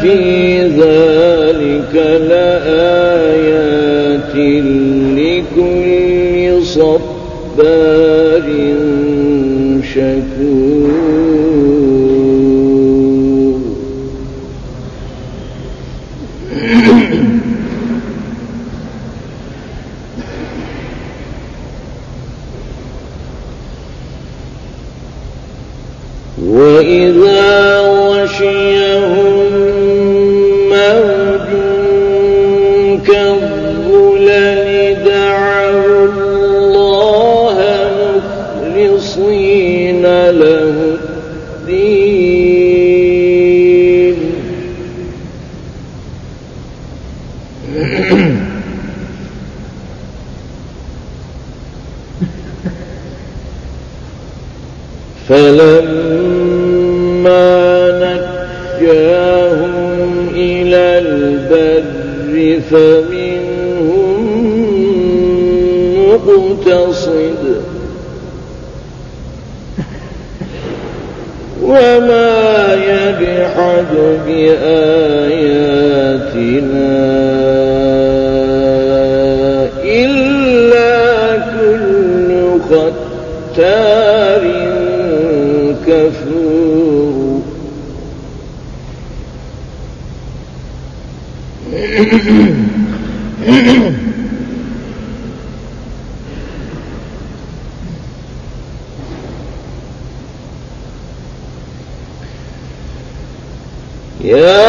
في ذلك لآيات لكل صبار شكور. وإذا غشيهم فلما نجاهم إلى البر فمنهم مقتصد وما يجحد بآياتنا يا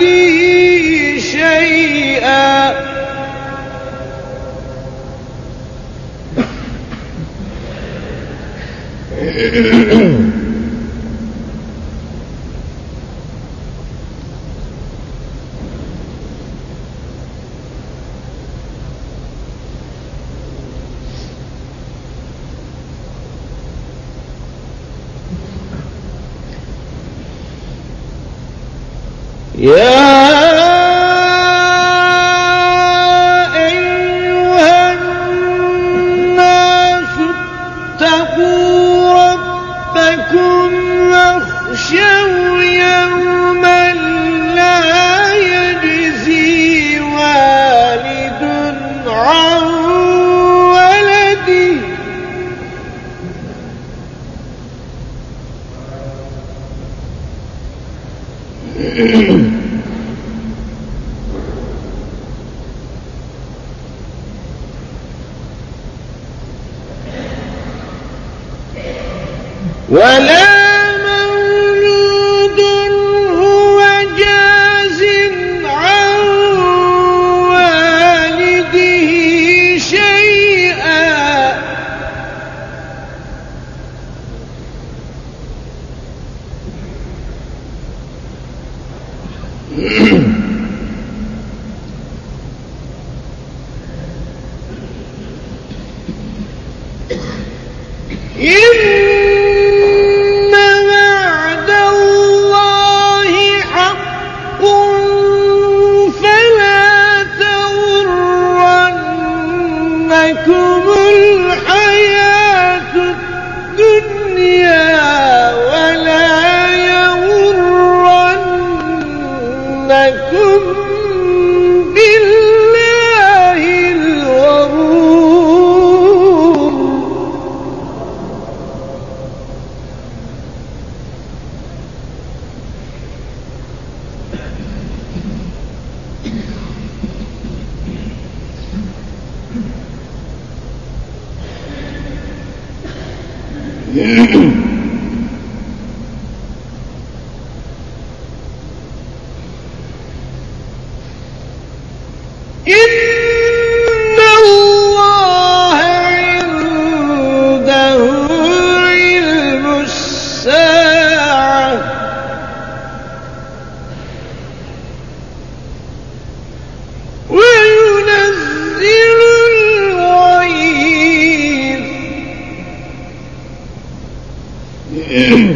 والده شيئا. Yeah. ولا مولود هو جاز عن والده شيئا. إن لكم بالله الغرور Mm-hmm. إن الله عنده علم الساعة وينزل الغيث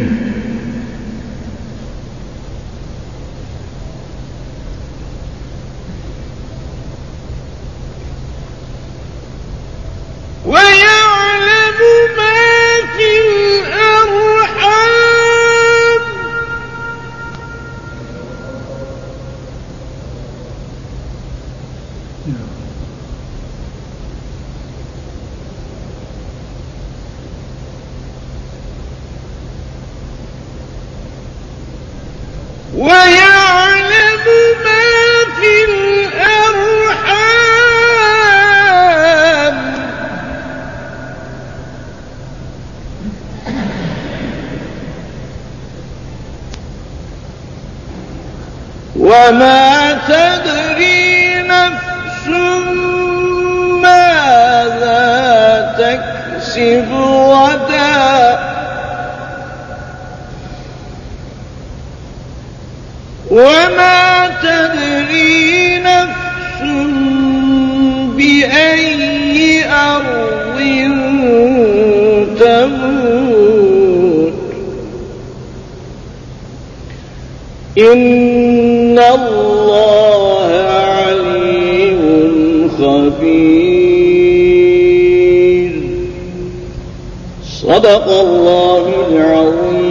وما وما تدري نفس بأي أرض تموت. إن الله عليم خبير. صدق الله العظيم.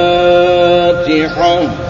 الفاتحة